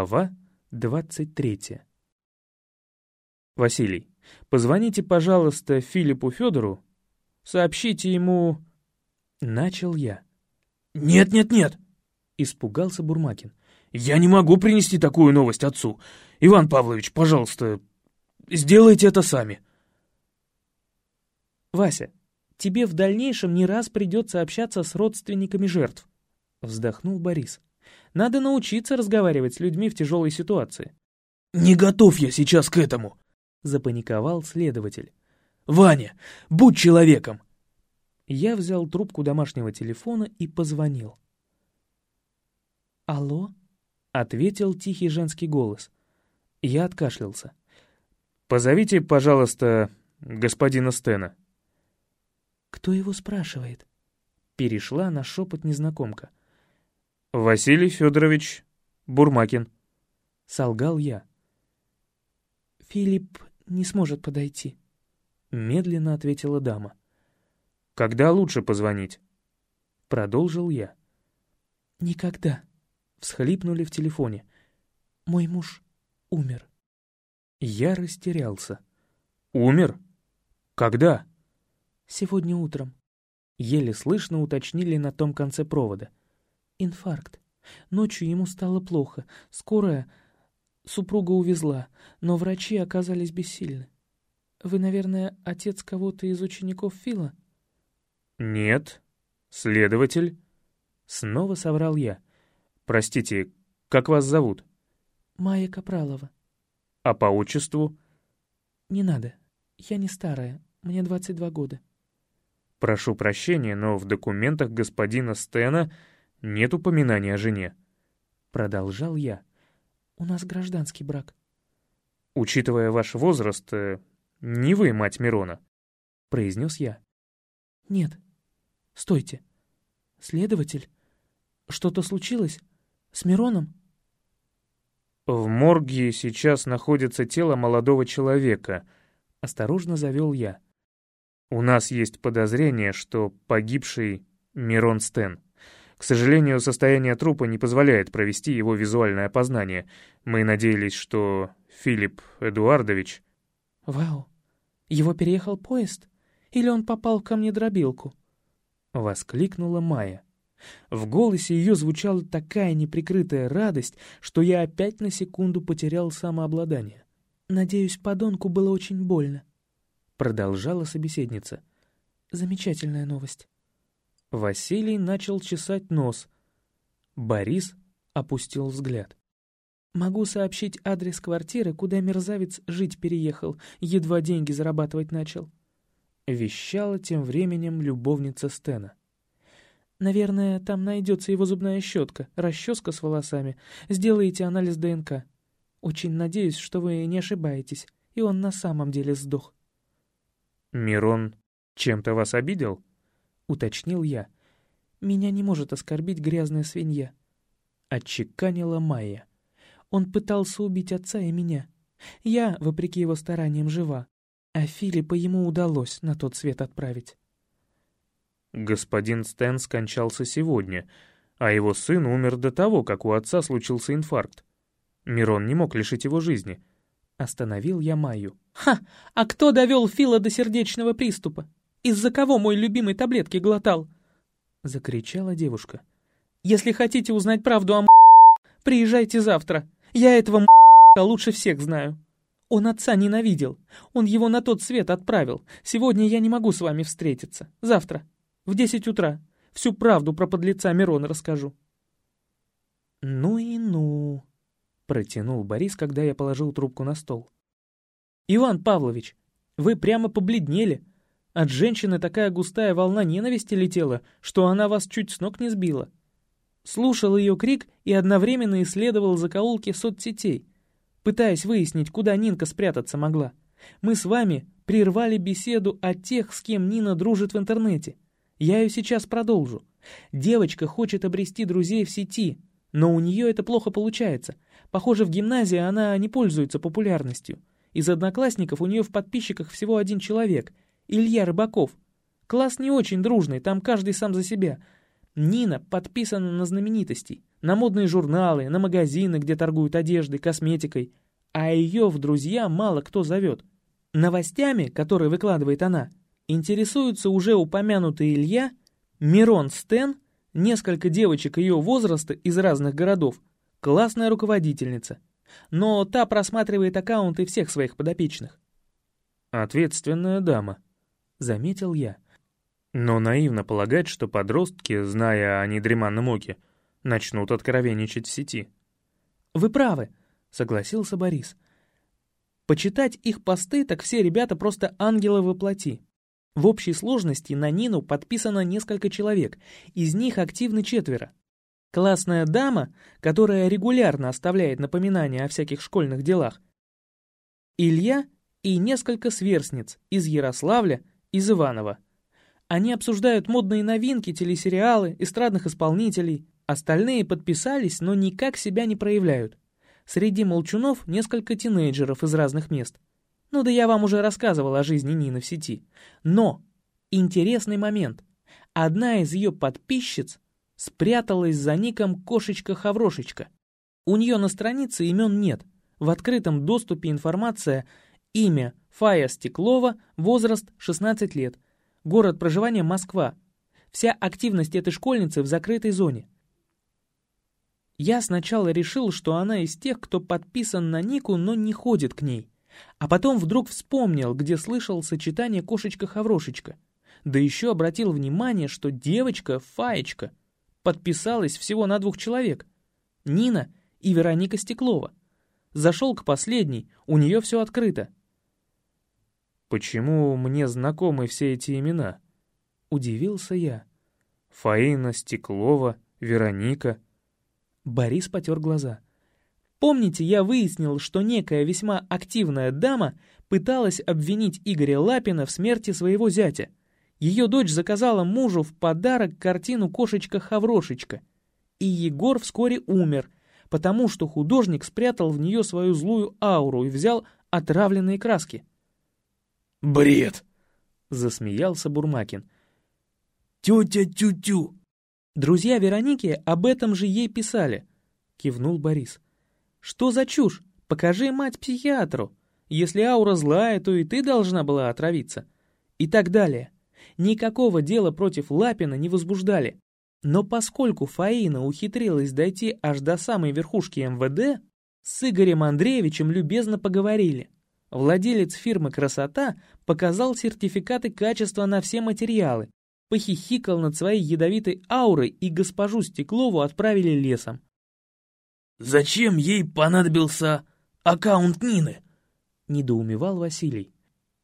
Глава 23. Василий, позвоните, пожалуйста, Филиппу Федору, сообщите ему... Начал я. «Нет-нет-нет!» — испугался Бурмакин. «Я не могу принести такую новость отцу. Иван Павлович, пожалуйста, сделайте это сами». «Вася, тебе в дальнейшем не раз придется общаться с родственниками жертв», — вздохнул Борис. «Надо научиться разговаривать с людьми в тяжелой ситуации». «Не готов я сейчас к этому», — запаниковал следователь. «Ваня, будь человеком!» Я взял трубку домашнего телефона и позвонил. «Алло?» — ответил тихий женский голос. Я откашлялся. «Позовите, пожалуйста, господина Стена». «Кто его спрашивает?» Перешла на шепот незнакомка. «Василий Федорович Бурмакин», — солгал я. «Филипп не сможет подойти», — медленно ответила дама. «Когда лучше позвонить?» Продолжил я. «Никогда», — всхлипнули в телефоне. «Мой муж умер». Я растерялся. «Умер? Когда?» «Сегодня утром». Еле слышно уточнили на том конце провода. «Инфаркт. Ночью ему стало плохо. Скорая супруга увезла, но врачи оказались бессильны. Вы, наверное, отец кого-то из учеников Фила?» «Нет. Следователь». Снова соврал я. «Простите, как вас зовут?» «Майя Капралова». «А по отчеству?» «Не надо. Я не старая. Мне 22 года». «Прошу прощения, но в документах господина Стена нет упоминания о жене». Продолжал я. «У нас гражданский брак». «Учитывая ваш возраст, э, не вы мать Мирона», — произнес я. «Нет. Стойте. Следователь, что-то случилось? С Мироном?» «В морге сейчас находится тело молодого человека», — осторожно завел я. «У нас есть подозрение, что погибший Мирон Стен. К сожалению, состояние трупа не позволяет провести его визуальное опознание. Мы надеялись, что Филипп Эдуардович...» «Вау! Его переехал поезд? Или он попал ко мне дробилку?» — воскликнула Майя. В голосе ее звучала такая неприкрытая радость, что я опять на секунду потерял самообладание. «Надеюсь, подонку было очень больно», — продолжала собеседница. «Замечательная новость». Василий начал чесать нос. Борис опустил взгляд. «Могу сообщить адрес квартиры, куда мерзавец жить переехал, едва деньги зарабатывать начал», — вещала тем временем любовница Стена. Наверное, там найдется его зубная щетка, расческа с волосами. Сделаете анализ ДНК. Очень надеюсь, что вы не ошибаетесь, и он на самом деле сдох. «Мирон чем-то вас обидел?» — уточнил я. «Меня не может оскорбить грязная свинья», — отчеканила Майя. «Он пытался убить отца и меня. Я, вопреки его стараниям, жива, а Филиппа ему удалось на тот свет отправить». Господин Стэн скончался сегодня, а его сын умер до того, как у отца случился инфаркт. Мирон не мог лишить его жизни. Остановил я Майю. «Ха! А кто довел Фила до сердечного приступа? Из-за кого мой любимый таблетки глотал?» Закричала девушка. «Если хотите узнать правду о приезжайте завтра. Я этого лучше всех знаю. Он отца ненавидел. Он его на тот свет отправил. Сегодня я не могу с вами встретиться. Завтра. В десять утра. Всю правду про подлеца Мирона расскажу». «Ну и ну», — протянул Борис, когда я положил трубку на стол. «Иван Павлович, вы прямо побледнели. От женщины такая густая волна ненависти летела, что она вас чуть с ног не сбила. Слушал ее крик и одновременно исследовал закоулки соцсетей, пытаясь выяснить, куда Нинка спрятаться могла. Мы с вами прервали беседу о тех, с кем Нина дружит в интернете. Я ее сейчас продолжу. Девочка хочет обрести друзей в сети, но у нее это плохо получается. Похоже, в гимназии она не пользуется популярностью. Из одноклассников у нее в подписчиках всего один человек — Илья Рыбаков. Класс не очень дружный, там каждый сам за себя. Нина подписана на знаменитостей, на модные журналы, на магазины, где торгуют одеждой, косметикой, а ее в друзья мало кто зовет. Новостями, которые выкладывает она, интересуются уже упомянутый Илья, Мирон Стен, несколько девочек ее возраста из разных городов, классная руководительница. Но та просматривает аккаунты всех своих подопечных. «Ответственная дама», — заметил я. Но наивно полагать, что подростки, зная о недреманном оке, начнут откровенничать в сети. «Вы правы», — согласился Борис. «Почитать их посты, так все ребята просто ангелы во плоти. В общей сложности на Нину подписано несколько человек, из них активны четверо. Классная дама, которая регулярно оставляет напоминания о всяких школьных делах. Илья и несколько сверстниц из Ярославля, из Иванова. Они обсуждают модные новинки, телесериалы, эстрадных исполнителей. Остальные подписались, но никак себя не проявляют. Среди молчунов несколько тинейджеров из разных мест. Ну да я вам уже рассказывал о жизни Нины в сети. Но интересный момент. Одна из ее подписчиц спряталась за ником «Кошечка-хаврошечка». У нее на странице имен нет. В открытом доступе информация имя Фая Стеклова, возраст 16 лет, город проживания Москва. Вся активность этой школьницы в закрытой зоне. Я сначала решил, что она из тех, кто подписан на Нику, но не ходит к ней. А потом вдруг вспомнил, где слышал сочетание «кошечка-хаврошечка». Да еще обратил внимание, что девочка, Фаечка, подписалась всего на двух человек. Нина и Вероника Стеклова. Зашел к последней, у нее все открыто. «Почему мне знакомы все эти имена?» Удивился я. Фаина, Стеклова, Вероника. Борис потер глаза. Помните, я выяснил, что некая весьма активная дама пыталась обвинить Игоря Лапина в смерти своего зятя. Ее дочь заказала мужу в подарок картину «Кошечка-хаврошечка». И Егор вскоре умер, потому что художник спрятал в нее свою злую ауру и взял отравленные краски. «Бред!» — засмеялся Бурмакин. «Тетя Тю-Тю!» «Друзья Вероники об этом же ей писали», — кивнул Борис. Что за чушь? Покажи мать психиатру. Если аура злая, то и ты должна была отравиться. И так далее. Никакого дела против Лапина не возбуждали. Но поскольку Фаина ухитрилась дойти аж до самой верхушки МВД, с Игорем Андреевичем любезно поговорили. Владелец фирмы «Красота» показал сертификаты качества на все материалы, похихикал над своей ядовитой аурой и госпожу Стеклову отправили лесом. «Зачем ей понадобился аккаунт Нины?» — недоумевал Василий.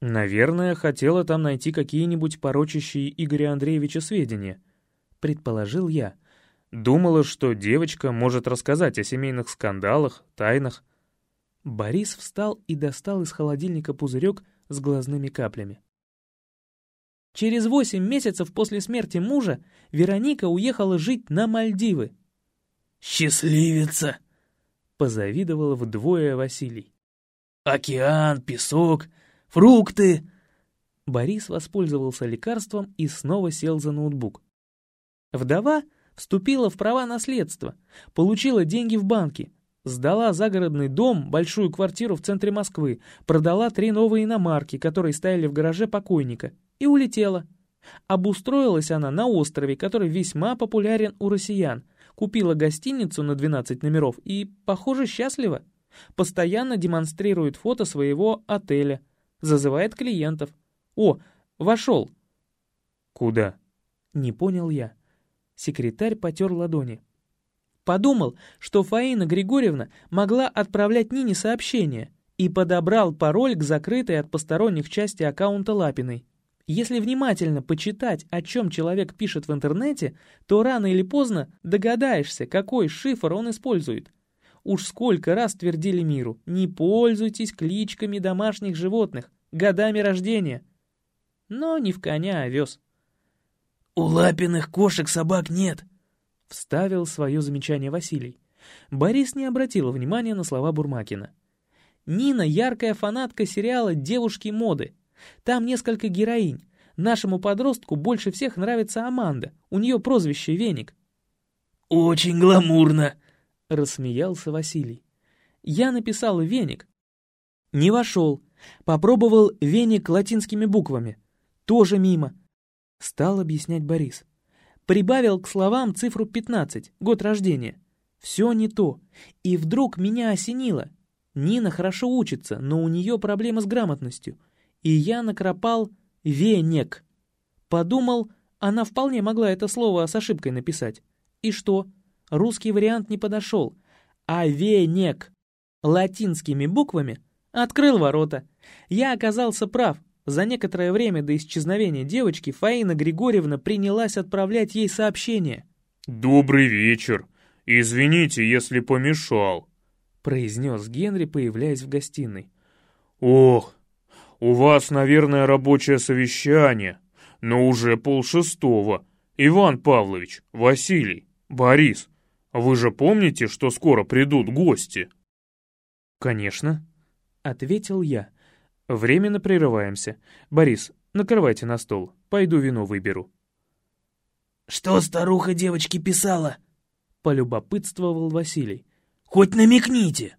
«Наверное, хотела там найти какие-нибудь порочащие Игоря Андреевича сведения», — предположил я. Думала, что девочка может рассказать о семейных скандалах, тайнах. Борис встал и достал из холодильника пузырек с глазными каплями. Через восемь месяцев после смерти мужа Вероника уехала жить на Мальдивы. «Счастливица!» Позавидовал вдвое Василий. «Океан, песок, фрукты!» Борис воспользовался лекарством и снова сел за ноутбук. Вдова вступила в права наследства, получила деньги в банке, сдала загородный дом, большую квартиру в центре Москвы, продала три новые иномарки, которые стояли в гараже покойника, и улетела. Обустроилась она на острове, который весьма популярен у россиян — купила гостиницу на 12 номеров и, похоже, счастлива. Постоянно демонстрирует фото своего отеля, зазывает клиентов. О, вошел. Куда? Не понял я. Секретарь потер ладони. Подумал, что Фаина Григорьевна могла отправлять Нине сообщение и подобрал пароль к закрытой от посторонних части аккаунта Лапиной. Если внимательно почитать, о чем человек пишет в интернете, то рано или поздно догадаешься, какой шифр он использует. Уж сколько раз твердили миру, не пользуйтесь кличками домашних животных, годами рождения. Но не в коня, а овес. «У лапиных кошек собак нет», — вставил свое замечание Василий. Борис не обратил внимания на слова Бурмакина. Нина — яркая фанатка сериала «Девушки моды», там несколько героинь. Нашему подростку больше всех нравится Аманда, у нее прозвище Веник». «Очень гламурно», — рассмеялся Василий. Я написал «Веник». Не вошел. Попробовал «Веник» латинскими буквами. Тоже мимо. Стал объяснять Борис. Прибавил к словам цифру 15, год рождения. Все не то. И вдруг меня осенило. Нина хорошо учится, но у нее проблемы с грамотностью. И я накропал «венек». Подумал, она вполне могла это слово с ошибкой написать. И что? Русский вариант не подошел. А «венек» латинскими буквами открыл ворота. Я оказался прав. За некоторое время до исчезновения девочки Фаина Григорьевна принялась отправлять ей сообщения. «Добрый вечер. Извините, если помешал», — произнес Генри, появляясь в гостиной. «Ох, у вас, наверное, рабочее совещание, но уже полшестого. Иван Павлович, Василий, Борис, вы же помните, что скоро придут гости?» «Конечно», — ответил я. «Временно прерываемся. Борис, накрывайте на стол. Пойду вино выберу». «Что старуха девочки писала?» — полюбопытствовал Василий. «Хоть намекните!»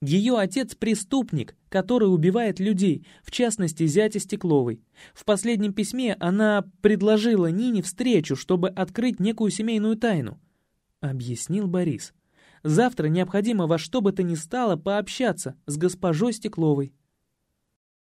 Ее отец — преступник, который убивает людей, в частности, зятя Стекловой. В последнем письме она предложила Нине встречу, чтобы открыть некую семейную тайну. Объяснил Борис. Завтра необходимо во что бы то ни стало пообщаться с госпожой Стекловой.